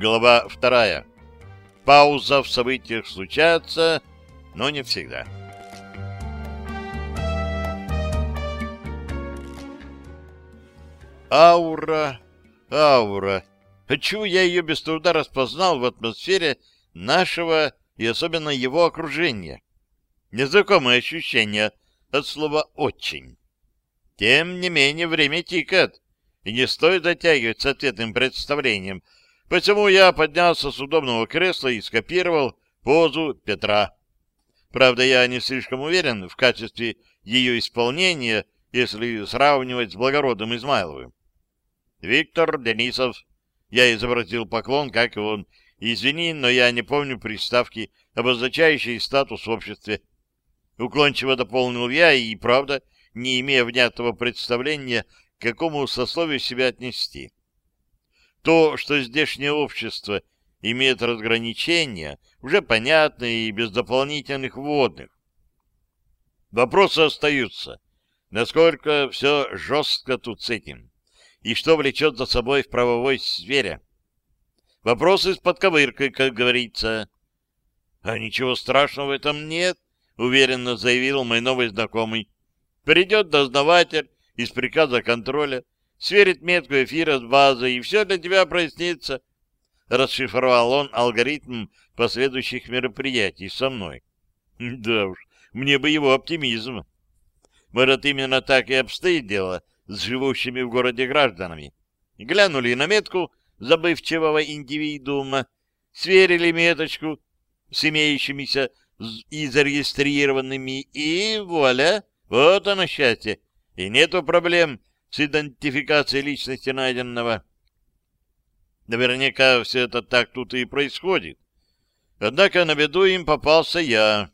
Глава вторая. Пауза в событиях случается, но не всегда. Аура, аура. Отчего я ее без труда распознал в атмосфере нашего и особенно его окружения? Незнакомое ощущение от слова «очень». Тем не менее, время тикает, и не стоит затягивать с ответным представлением, Посему я поднялся с удобного кресла и скопировал позу Петра. Правда, я не слишком уверен в качестве ее исполнения, если сравнивать с благородным Измайловым. Виктор Денисов. Я изобразил поклон, как и он. Извини, но я не помню приставки, обозначающей статус в обществе. Уклончиво дополнил я и, правда, не имея внятного представления, к какому сословию себя отнести. То, что здешнее общество имеет разграничения, уже понятно и без дополнительных вводных. Вопросы остаются. Насколько все жестко тут с этим? И что влечет за собой в правовой сфере? Вопросы с подковыркой, как говорится. А ничего страшного в этом нет, уверенно заявил мой новый знакомый. Придет дознаватель из приказа контроля, сверит метку эфира с базой, и все для тебя прояснится. Расшифровал он алгоритм последующих мероприятий со мной. Да уж, мне бы его оптимизм. Может, именно так и обстоит дело с живущими в городе гражданами. Глянули на метку забывчивого индивидуума, сверили меточку с имеющимися и зарегистрированными, и вуаля, вот оно счастье. И нету проблем с идентификацией личности найденного. Наверняка все это так тут и происходит. Однако на беду им попался я,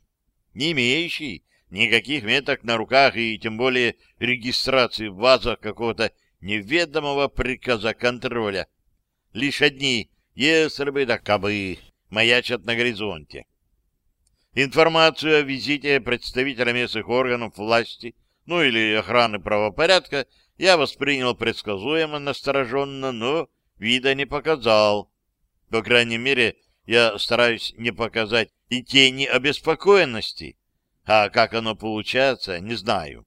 не имеющий никаких меток на руках и тем более регистрации в базах какого-то неведомого приказа контроля. Лишь одни, если бы да кабы, маячат на горизонте. Информацию о визите представителя местных органов власти, ну или охраны правопорядка, я воспринял предсказуемо настороженно, но вида не показал. По крайней мере, я стараюсь не показать и тени обеспокоенности, а как оно получается, не знаю.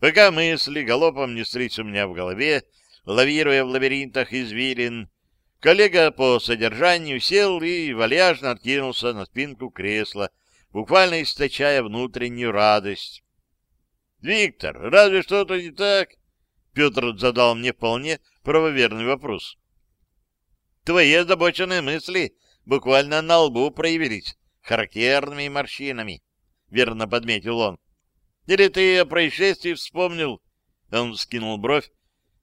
Пока мысли галопом неслись у меня в голове, лавируя в лабиринтах извилин, коллега по содержанию сел и вальяжно откинулся на спинку кресла, буквально источая внутреннюю радость. «Виктор, разве что-то не так?» Петр задал мне вполне правоверный вопрос. «Твои озабоченные мысли буквально на лбу проявились характерными морщинами», — верно подметил он. «Или ты о происшествии вспомнил?» Он скинул бровь,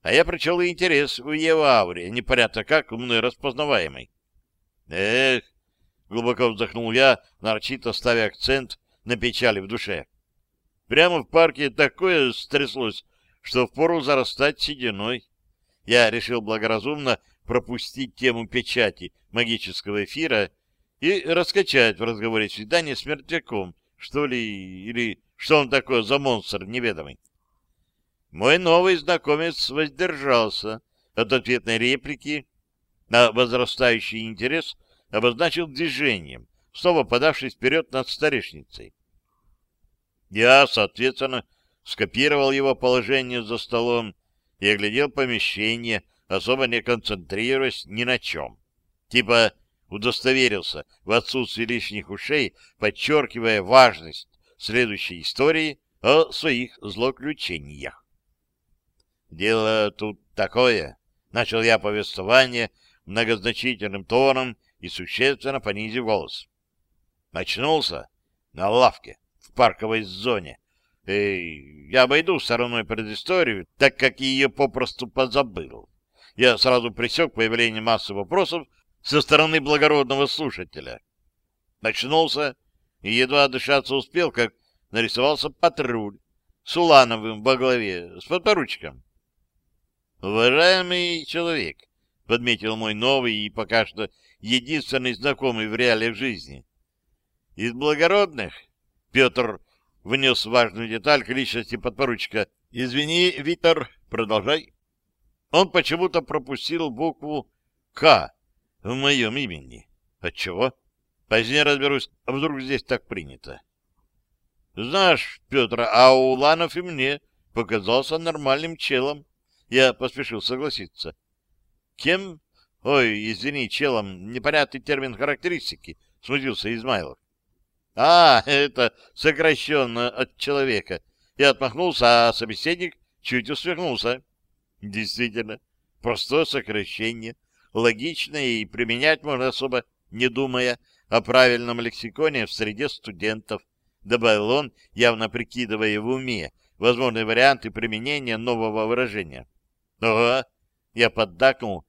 а я прочел интерес в его ауре, непонятно как, мной распознаваемый. «Эх!» — глубоко вздохнул я, нарочито ставя акцент на печали в душе. Прямо в парке такое стряслось, что впору зарастать сединой. Я решил благоразумно пропустить тему печати магического эфира и раскачать в разговоре свидание с мертвяком, что ли, или что он такой за монстр неведомый. Мой новый знакомец воздержался от ответной реплики, а возрастающий интерес обозначил движением, снова подавшись вперед над старешницей. Я, соответственно, скопировал его положение за столом и оглядел помещение, особо не концентрируясь ни на чем. Типа удостоверился в отсутствии лишних ушей, подчеркивая важность следующей истории о своих злоключениях. «Дело тут такое», — начал я повествование многозначительным тоном и существенно понизив голос. Очнулся на лавке парковой зоне. Эй, я обойду стороной предысторию, так как ее попросту позабыл. Я сразу пресек появление массы вопросов со стороны благородного слушателя. Начнулся и едва дышаться успел, как нарисовался патруль с Улановым во главе, с подпоручиком. «Уважаемый человек», — подметил мой новый и пока что единственный знакомый в реалиях жизни, — «из благородных Петр внес важную деталь к личности подпоручика. «Извини, Виктор, продолжай». Он почему-то пропустил букву «К», в моем имени. Отчего? Позднее разберусь, а вдруг здесь так принято. Знаешь, Петр, а Уланов и мне показался нормальным челом. Я поспешил согласиться. Кем? Ой, извини, челом, непонятный термин характеристики, смутился Измайлов. А, это сокращенно от человека. Я отмахнулся, а собеседник чуть усмехнулся. Действительно, простое сокращение, логичное и применять можно особо не думая о правильном лексиконе в среде студентов, добавил он, явно прикидывая в уме возможные варианты применения нового выражения. Ага, я поддакнул,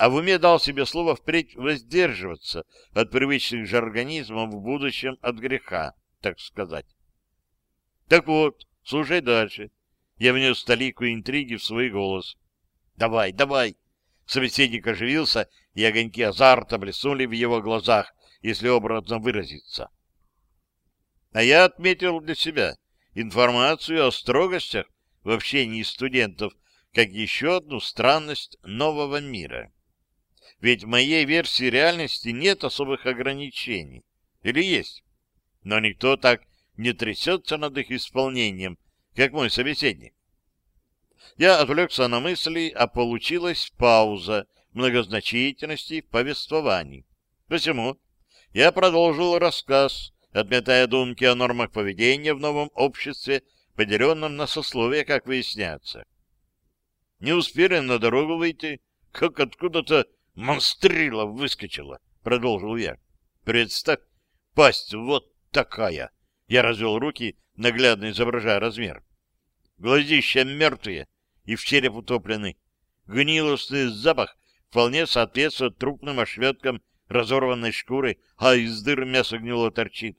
а в уме дал себе слово впредь воздерживаться от привычных же организмов в будущем от греха, так сказать. Так вот, слушай дальше. Я внес столику интриги в свой голос. Давай, давай. Собеседник оживился, и огоньки азарта блеснули в его глазах, если образно выразиться. А я отметил для себя информацию о строгостях в общении студентов как еще одну странность нового мира. Ведь в моей версии реальности нет особых ограничений. Или есть? Но никто так не трясется над их исполнением, как мой собеседник. Я отвлекся на мысли, а получилась пауза многозначительности в повествовании. Посему я продолжил рассказ, отметая думки о нормах поведения в новом обществе, поделенном на сословия, как выясняется. Не успели на дорогу выйти, как откуда-то монстрила выскочила, — продолжил я. Представь, пасть вот такая. Я развел руки, наглядно изображая размер. Глазища мертвые и в череп утоплены. Гнилостный запах вполне соответствует трупным ошметкам разорванной шкуры, а из дыр мясо гнило торчит.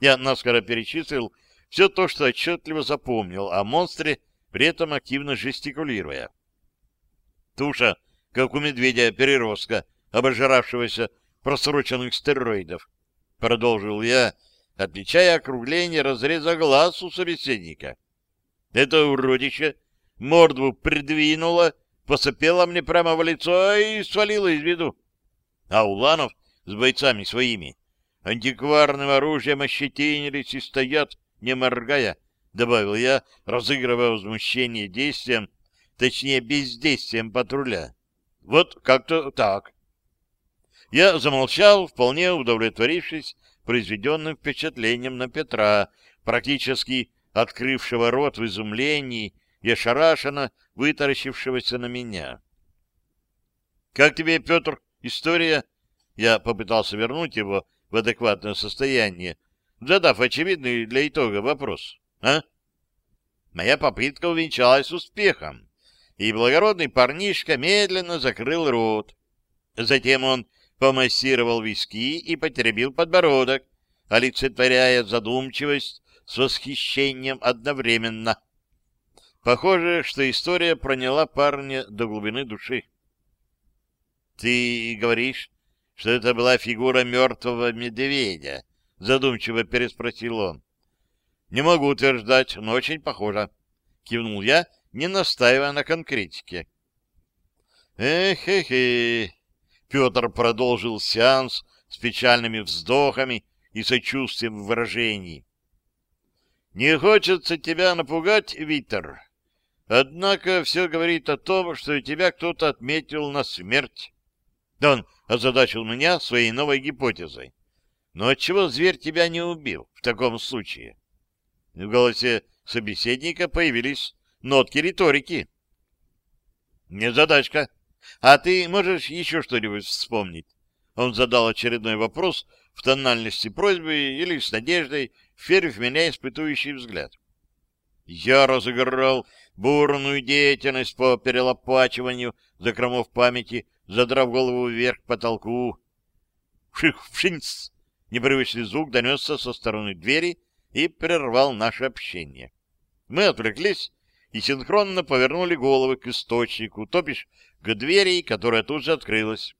Я наскоро перечислил все то, что отчетливо запомнил о монстре, при этом активно жестикулируя. Туша, как у медведя переростка, обожравшегося просроченных стероидов, продолжил я, отмечая округление разреза глаз у собеседника. Это уродище морду придвинуло, посопело мне прямо в лицо и свалило из виду. А Уланов с бойцами своими антикварным оружием ощетинились и стоят, не моргая, — добавил я, разыгрывая возмущение действием, точнее, бездействием патруля. Вот как-то так. Я замолчал, вполне удовлетворившись произведенным впечатлением на Петра, практически открывшего рот в изумлении и ошарашенно вытаращившегося на меня. — Как тебе, Петр, история? Я попытался вернуть его в адекватное состояние, задав очевидный для итога вопрос. А? Моя попытка увенчалась успехом, и благородный парнишка медленно закрыл рот. Затем он помассировал виски и потеребил подбородок, олицетворяя задумчивость с восхищением одновременно. Похоже, что история проняла парня до глубины души. — Ты говоришь, что это была фигура мертвого медведя? — задумчиво переспросил он. — Не могу утверждать, но очень похоже. Кивнул я, не настаивая на конкретике. Эх-эх-эх. Петр продолжил сеанс с печальными вздохами и сочувствием в выражении. «Не хочется тебя напугать, Витер, однако все говорит о том, что тебя кто-то отметил на смерть. Он озадачил меня своей новой гипотезой. Но отчего зверь тебя не убил в таком случае?» В голосе собеседника появились нотки риторики. «Не задачка. А ты можешь еще что-нибудь вспомнить?» Он задал очередной вопрос в тональности просьбы или с надеждой, вперев в меня испытующий взгляд. Я разыграл бурную деятельность по перелопачиванию закромов памяти, задрав голову вверх к потолку. Вших-вшинц! Непривычный звук донесся со стороны двери и прервал наше общение. Мы отвлеклись и синхронно повернули головы к источнику, то бишь к двери, которая тут же открылась.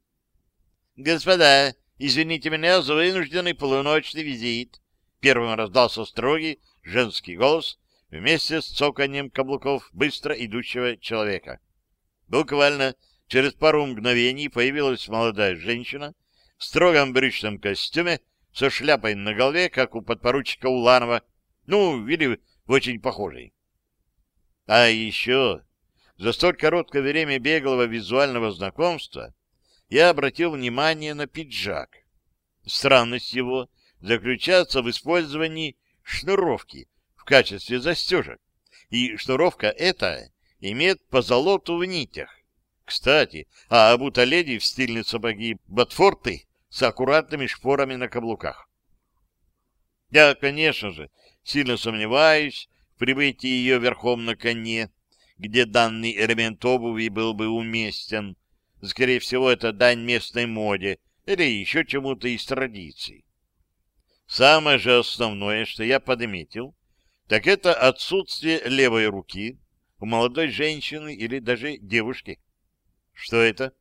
— Господа, извините меня за вынужденный полуночный визит. Первым раздался строгий женский голос вместе с цоканьем каблуков быстро идущего человека. Буквально Через пару мгновений появилась молодая женщина в строгом брючном костюме со шляпой на голове, как у подпоручика Уланова, ну, или в очень похожей. А еще за столь короткое время беглого визуального знакомства я обратил внимание на пиджак. Странность его заключается в использовании шнуровки в качестве застежек, и шнуровка эта имеет позолоту в нитях. Кстати, а обута леди в стильные сапоги Ботфорты с аккуратными шпорами на каблуках. Я, конечно же, сильно сомневаюсь в прибытии ее верхом на коне, где данный элемент обуви был бы уместен. Скорее всего, это дань местной моде или еще чему-то из традиций. Самое же основное, что я подметил, так это отсутствие левой руки у молодой женщины или даже девушки. Что это?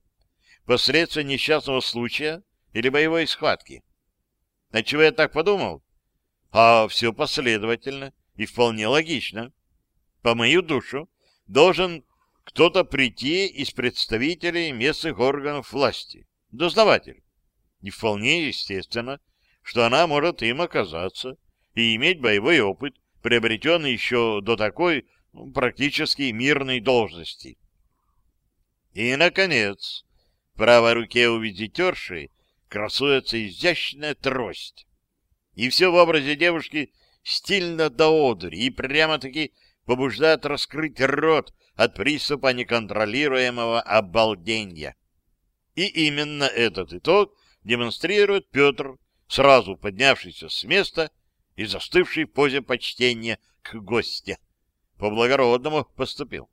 Последствия несчастного случая или боевой схватки? На чего я так подумал? А все последовательно и вполне логично. По мою душу должен кто-то прийти из представителей местных органов власти, дознаватель. И вполне естественно, что она может им оказаться и иметь боевой опыт, приобретенный еще до такой ну, практически мирной должности. И, наконец, в правой руке у визитерши красуется изящная трость. И все в образе девушки стильно до одури и прямо-таки побуждает раскрыть рот от приступа неконтролируемого обалденья. И именно этот итог демонстрирует Петр, сразу поднявшийся с места и застывший в позе почтения к гостя. По-благородному поступил.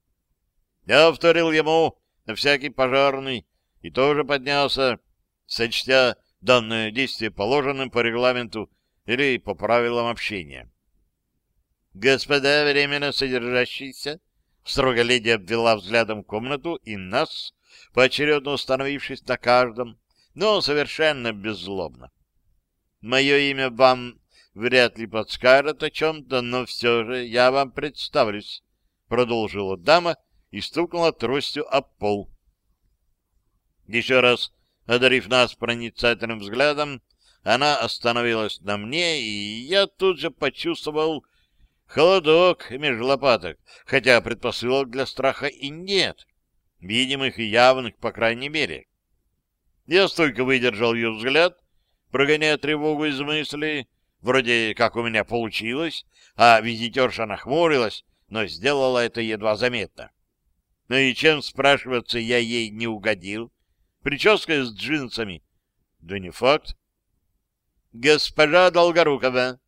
Я повторил ему на всякий пожарный и тоже поднялся, сочтя данное действие положенным по регламенту или по правилам общения. «Господа, временно содержащиеся», — строго леди обвела взглядом комнату и нас, поочередно установившись на каждом, но совершенно беззлобно. «Мое имя вам вряд ли подскажет о чем-то, но все же я вам представлюсь», — продолжила дама и стукнула тростью об пол. Еще раз одарив нас проницательным взглядом, она остановилась на мне, и я тут же почувствовал холодок между лопаток, хотя предпосылок для страха и нет, видимых и явных, по крайней мере. Я столько выдержал ее взгляд, прогоняя тревогу из мыслей, вроде как у меня получилось, а визитерша нахмурилась, но сделала это едва заметно. Ну и чем, спрашиваться, я ей не угодил? Прическа с джинсами? Да не факт. «Госпожа Долгорукова!»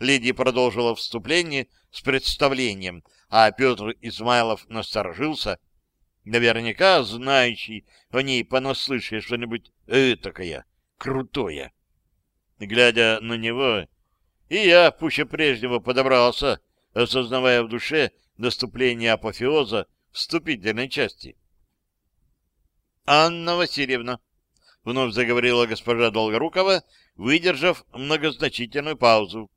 Леди продолжила вступление с представлением, а Петр Измайлов насторожился, наверняка знающий о ней понаслышке что-нибудь этакое, крутое. Глядя на него, и я пуще прежнего подобрался, осознавая в душе наступление апофеоза вступительной части. «Анна Васильевна», — вновь заговорила госпожа Долгорукова, выдержав многозначительную паузу.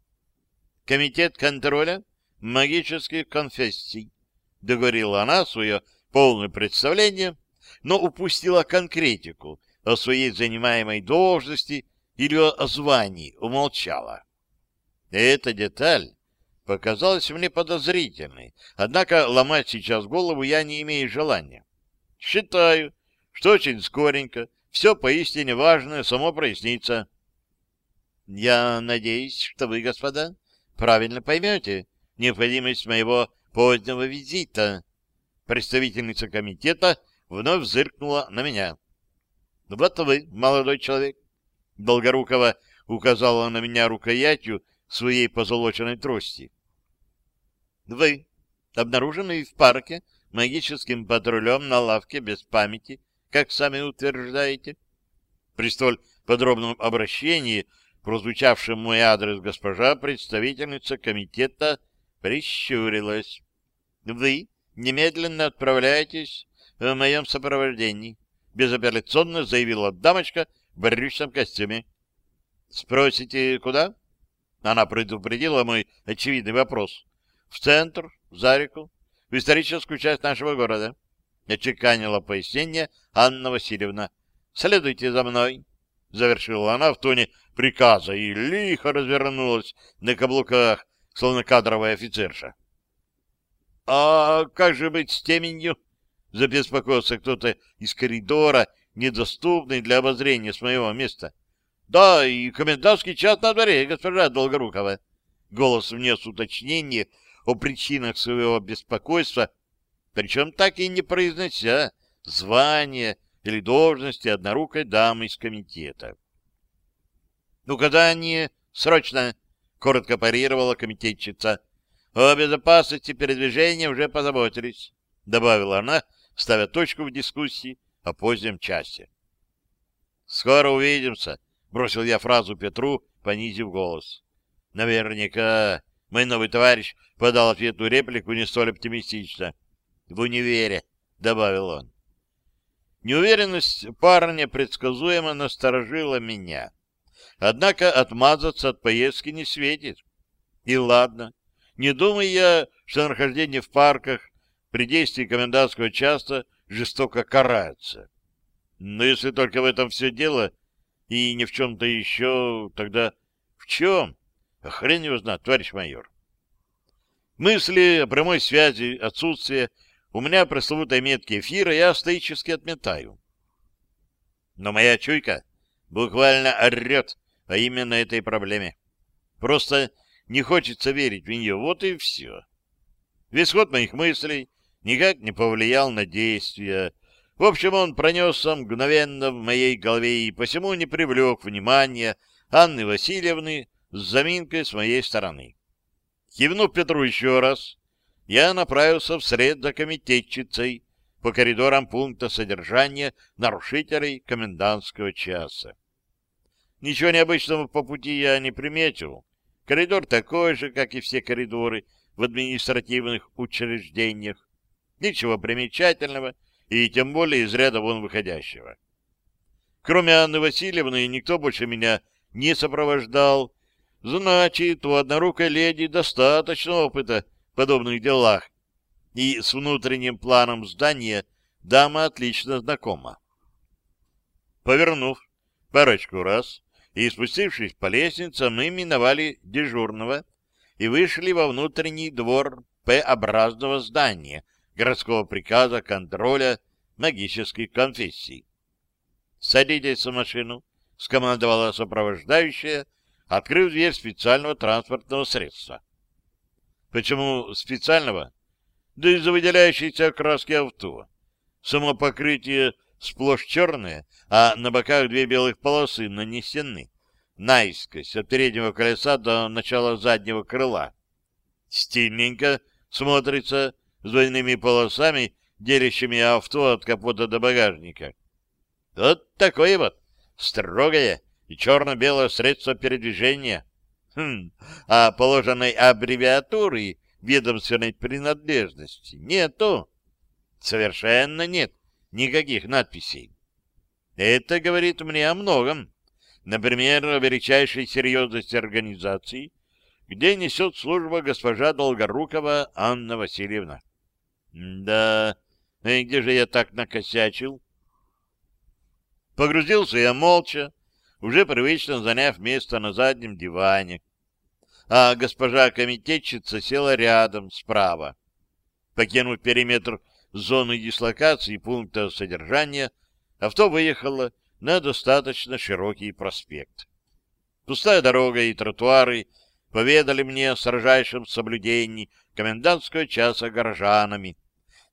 «Комитет контроля магических конфессий», — договорила она свое полное представление, но упустила конкретику о своей занимаемой должности или о звании, умолчала. Эта деталь показалась мне подозрительной, однако ломать сейчас голову я не имею желания. Считаю, что очень скоренько все поистине важное само прояснится. Я надеюсь, что вы, господа, правильно поймете необходимость моего позднего визита. Представительница комитета вновь зыркнула на меня. — Вот вы, молодой человек. Долгорукова указала на меня рукоятью своей позолоченной трости. — Вы, обнаруженный в парке магическим патрулем на лавке без памяти, как сами утверждаете? При столь подробном обращении прозвучавшем мой адрес госпожа, представительница комитета, прищурилась. — Вы немедленно отправляетесь в моем сопровождении, — безапелляционно заявила дамочка в брючном костюме. — Спросите, куда? Она предупредила мой очевидный вопрос. — В центр, за реку, в историческую часть нашего города. — очеканила пояснение Анна Васильевна. — Следуйте за мной, — завершила она в тоне приказа и лихо развернулась на каблуках, словно кадровая офицерша. — А как же быть с теменью? — забеспокоился кто-то из коридора, недоступный для обозрения с моего места. — Да, и комендантский час на дворе, госпожа Долгорукова. Голос внес уточнение о причинах своего беспокойства, причем так и не произнося звание или должности однорукой дамы из комитета. «Указание срочно!» — коротко парировала комитетчица. «О безопасности передвижения уже позаботились», — добавила она, ставя точку в дискуссии о позднем часе. «Скоро увидимся», — бросил я фразу Петру, понизив голос. «Наверняка мой новый товарищ подал ответную реплику не столь оптимистично. «В универе», — добавил он. Неуверенность парня предсказуемо насторожила меня. Однако отмазаться от поездки не светит. И ладно, не думаю я, что нахождение в парках при действии комендантского часа жестоко карается. Но если только в этом все дело, и не в чем-то еще, тогда в чем? Хрен его знает, товарищ майор. Мысли о прямой связи, отсутствие у меня пресловутой метки эфира я стоически отметаю. Но моя чуйка буквально орет о именно этой проблеме. Просто не хочется верить в нее, вот и все. Весь ход моих мыслей никак не повлиял на действия. В общем, он пронесся мгновенно в моей голове и посему не привлек внимания Анны Васильевны с заминкой с моей стороны. Кивнув Петру еще раз, я направился вслед за комитетчицей по коридорам пункта содержания нарушителей комендантского часа. Ничего необычного по пути я не приметил. Коридор такой же, как и все коридоры в административных учреждениях. Ничего примечательного и тем более из ряда вон выходящего. Кроме Анны Васильевны, никто больше меня не сопровождал. Значит, у однорукой леди достаточно опыта подобных делах, и с внутренним планом здания дама отлично знакома. Повернув парочку раз и спустившись по лестнице, мы миновали дежурного и вышли во внутренний двор П-образного здания городского приказа контроля магических конфессий. «Садитесь в машину», — скомандовала сопровождающая, открыв дверь специального транспортного средства. Почему специального? Да из-за выделяющейся окраски авто. Само покрытие сплошь черное, а на боках две белых полосы нанесены наискось от переднего колеса до начала заднего крыла. Стильненько смотрится с двойными полосами, делящими авто от капота до багажника. Вот такое вот строгое и черно-белое средство передвижения. Хм, а положенной аббревиатуры ведомственной принадлежности нету. Совершенно нет никаких надписей. Это говорит мне о многом. Например, о величайшей серьезности организации, где несет служба госпожа Долгорукова Анна Васильевна. Да, и где же я так накосячил? Погрузился я молча, уже привычно заняв место на заднем диване. А госпожа комитетчица села рядом, справа. Покинув периметр зоны дислокации пункта содержания, авто выехало на достаточно широкий проспект. Пустая дорога и тротуары поведали мне о строжайшем соблюдении комендантского часа горожанами.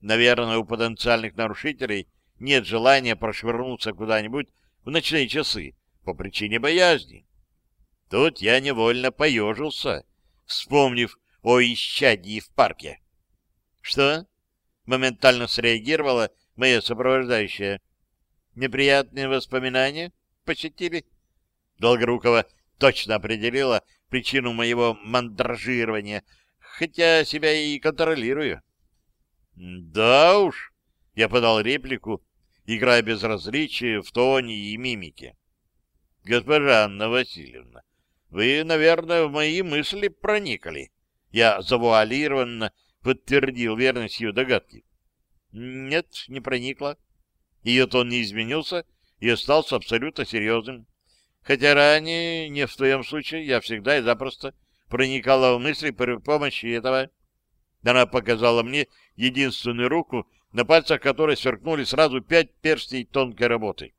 Наверное, у потенциальных нарушителей нет желания прошвырнуться куда-нибудь в ночные часы, по причине боязни. Тут я невольно поежился, вспомнив о исчадии в парке. — Что? — моментально среагировала моя сопровождающая. — Неприятные воспоминания посетили? Долгорукова точно определила причину моего мандражирования, хотя себя и контролирую. — Да уж, — я подал реплику, играя безразличие в тоне и мимике. Госпожа Анна Васильевна, вы, наверное, в мои мысли проникли. Я завуалированно подтвердил верность ее догадки. Нет, не проникла. Ее тон не изменился и остался абсолютно серьезным. Хотя ранее, не в твоем случае, я всегда и запросто проникала в мысли при помощи этого. Она показала мне единственную руку, на пальцах которой сверкнули сразу пять перстней тонкой работы.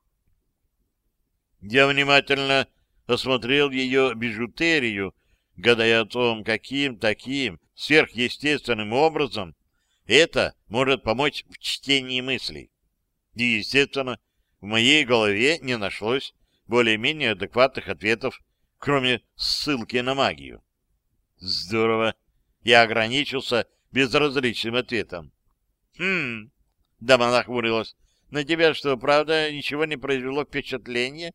Я внимательно осмотрел ее бижутерию, гадая о том, каким таким сверхъестественным образом это может помочь в чтении мыслей. И, естественно, в моей голове не нашлось более-менее адекватных ответов, кроме ссылки на магию. Здорово. Я ограничился безразличным ответом. Хм, дама нахмурилась. На тебя что, правда, ничего не произвело впечатления?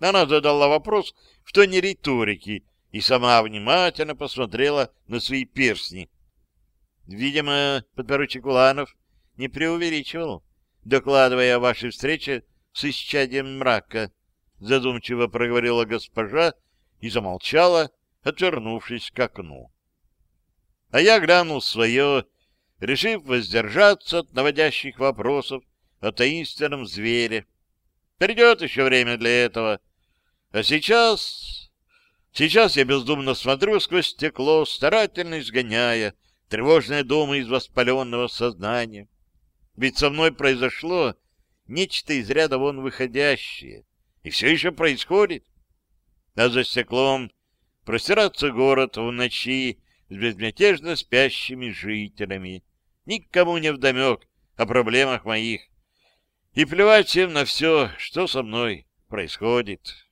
Она задала вопрос в тоне риторики и сама внимательно посмотрела на свои перстни. Видимо, подпоручик Уланов не преувеличивал, докладывая о вашей встрече с исчадием мрака, задумчиво проговорила госпожа и замолчала, отвернувшись к окну. А я глянул свое, решив воздержаться от наводящих вопросов о таинственном звере. Придет еще время для этого. А сейчас... Сейчас я бездумно смотрю сквозь стекло, старательно изгоняя тревожные думы из воспаленного сознания. Ведь со мной произошло нечто из ряда вон выходящее, и все еще происходит. А за стеклом простирается город в ночи с безмятежно спящими жителями. Никому не вдомек о проблемах моих. И плевать всем на все, что со мной происходит.